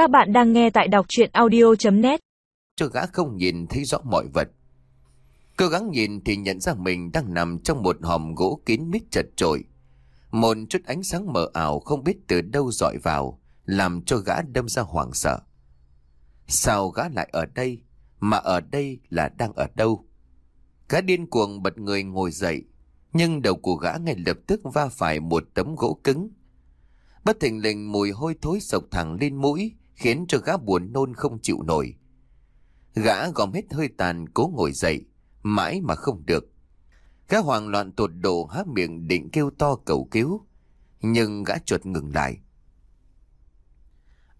Các bạn đang nghe tại đọc chuyện audio.net Cho gã không nhìn thấy rõ mọi vật. Cố gắng nhìn thì nhận ra mình đang nằm trong một hòm gỗ kín mít chật trội. Một chút ánh sáng mờ ảo không biết từ đâu dọi vào, làm cho gã đâm ra hoảng sợ. Sao gã lại ở đây? Mà ở đây là đang ở đâu? Gã điên cuồng bật người ngồi dậy, nhưng đầu của gã ngay lập tức va phải một tấm gỗ cứng. Bất thình lình mùi hôi thối sộc thẳng lên mũi, khiến cho gã buồn nôn không chịu nổi. Gã gom hết hơi tàn cố ngồi dậy, mãi mà không được. Gã hoang loạn tột độ há miệng định kêu to cầu cứu, nhưng gã chuột ngừng lại.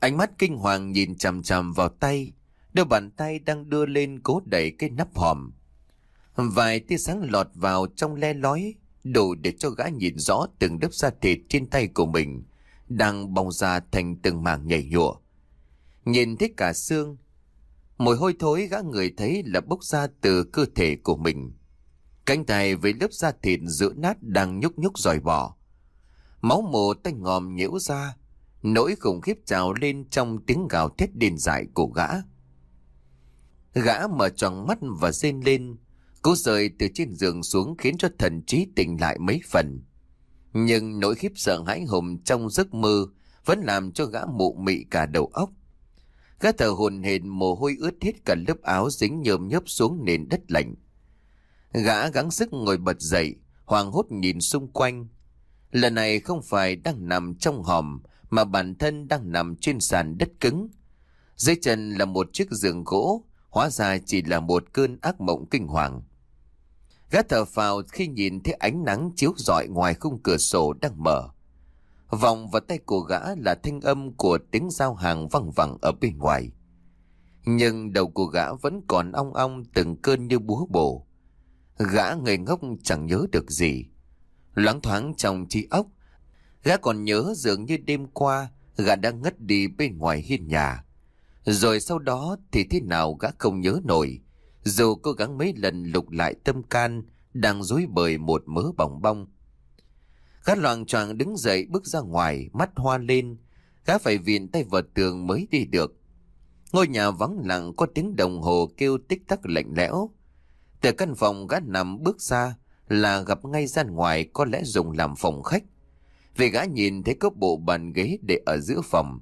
Ánh mắt kinh hoàng nhìn chằm chằm vào tay, đôi bàn tay đang đưa lên cố đẩy cái nắp hòm. Vài tia sáng lọt vào trong le lói, đủ để cho gã nhìn rõ từng đớp da thịt trên tay của mình, đang bong ra thành từng mảng nhảy nhụa. Nhìn thấy cả xương, mùi hôi thối gã người thấy là bốc ra từ cơ thể của mình. Cánh tay với lớp da thịt giữa nát đang nhúc nhúc dòi bỏ. Máu mồ tanh ngòm nhiễu ra, nỗi khủng khiếp trào lên trong tiếng gào thét điên dại của gã. Gã mở tròn mắt và rên lên, cố rời từ trên giường xuống khiến cho thần trí tỉnh lại mấy phần. Nhưng nỗi khiếp sợ hãi hùng trong giấc mơ vẫn làm cho gã mụ mị cả đầu óc. Gã thở hồn hển mồ hôi ướt hết cả lớp áo dính nhơm nhớp xuống nền đất lạnh. Gã gắng sức ngồi bật dậy, hoàng hốt nhìn xung quanh. Lần này không phải đang nằm trong hòm, mà bản thân đang nằm trên sàn đất cứng. Dưới chân là một chiếc giường gỗ, hóa ra chỉ là một cơn ác mộng kinh hoàng. Gã thở phào khi nhìn thấy ánh nắng chiếu rọi ngoài khung cửa sổ đang mở. Vòng vào tay của gã là thanh âm của tiếng giao hàng văng vẳng ở bên ngoài. Nhưng đầu của gã vẫn còn ong ong từng cơn như búa bổ. Gã người ngốc chẳng nhớ được gì. Loáng thoáng trong trí óc, gã còn nhớ dường như đêm qua gã đã ngất đi bên ngoài hiên nhà. Rồi sau đó thì thế nào gã không nhớ nổi. Dù cố gắng mấy lần lục lại tâm can, đang rối bời một mớ bỏng bong. Gã loạn choạng đứng dậy bước ra ngoài, mắt hoa lên. Gã phải viện tay vào tường mới đi được. Ngôi nhà vắng lặng có tiếng đồng hồ kêu tích tắc lạnh lẽo. Từ căn phòng gã nằm bước ra là gặp ngay ra ngoài có lẽ dùng làm phòng khách. Vì gã nhìn thấy có bộ bàn ghế để ở giữa phòng.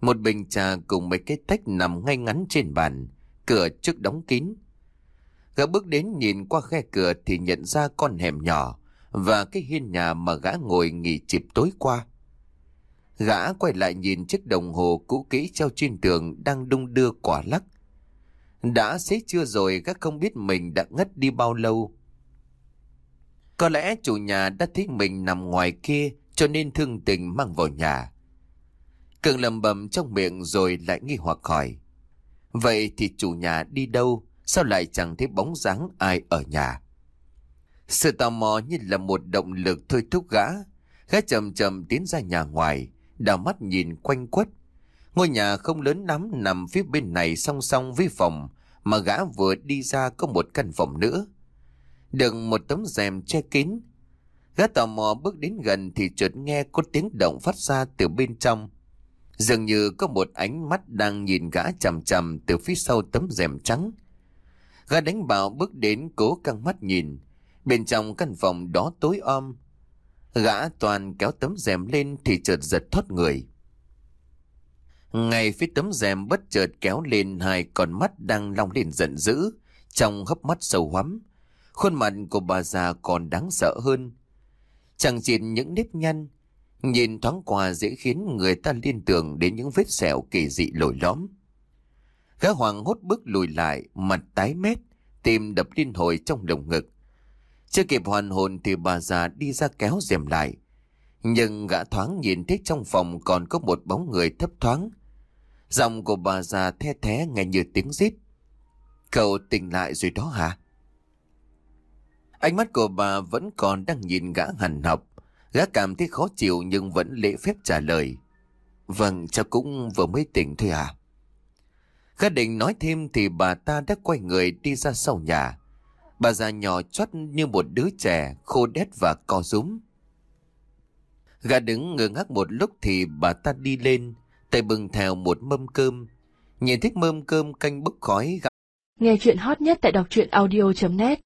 Một bình trà cùng mấy cái tách nằm ngay ngắn trên bàn, cửa trước đóng kín. Gã bước đến nhìn qua khe cửa thì nhận ra con hẻm nhỏ và cái hiên nhà mà gã ngồi nghỉ chịp tối qua. Gã quay lại nhìn chiếc đồng hồ cũ kỹ treo trên tường đang đung đưa quả lắc. Đã xế chưa rồi, gã không biết mình đã ngất đi bao lâu. Có lẽ chủ nhà đã thấy mình nằm ngoài kia, cho nên thương tình mang vào nhà. Cường lầm bầm trong miệng rồi lại nghi hoặc hỏi. Vậy thì chủ nhà đi đâu? Sao lại chẳng thấy bóng dáng ai ở nhà? Sự tò mò như là một động lực thôi thúc gã. Gã chậm chậm tiến ra nhà ngoài, đào mắt nhìn quanh quất. Ngôi nhà không lớn lắm nằm phía bên này song song với phòng mà gã vừa đi ra có một căn phòng nữa. Đừng một tấm rèm che kín. Gã tò mò bước đến gần thì chợt nghe có tiếng động phát ra từ bên trong. Dường như có một ánh mắt đang nhìn gã chằm chằm từ phía sau tấm rèm trắng. Gã đánh bạo bước đến cố căng mắt nhìn. Bên trong căn phòng đó tối om. Gã toàn kéo tấm rèm lên thì chợt giật thoát người. Ngay phía tấm rèm bất chợt kéo lên hai con mắt đang long lên giận dữ, trong hấp mắt sâu hoắm. Khuôn mặt của bà già còn đáng sợ hơn. Chẳng chỉ những nếp nhăn, nhìn thoáng qua dễ khiến người ta liên tưởng đến những vết sẹo kỳ dị lồi lõm. Gã hoàng hốt bước lùi lại, mặt tái mét, tim đập liên hồi trong lồng ngực. Chưa kịp hoàn hồn thì bà già đi ra kéo rèm lại. Nhưng gã thoáng nhìn thấy trong phòng còn có một bóng người thấp thoáng. Giọng của bà già the thế nghe như tiếng rít. Cậu tỉnh lại rồi đó hả? Ánh mắt của bà vẫn còn đang nhìn gã hằn học. Gã cảm thấy khó chịu nhưng vẫn lễ phép trả lời. Vâng, cháu cũng vừa mới tỉnh thôi à. Gã định nói thêm thì bà ta đã quay người đi ra sau nhà. Bà già nhỏ chót như một đứa trẻ, khô đét và co rúm. gà đứng ngơ ngác một lúc thì bà ta đi lên, tay bưng theo một mâm cơm. Nhìn thích mâm cơm canh bốc khói Nghe chuyện hot nhất tại đọc truyện audio.net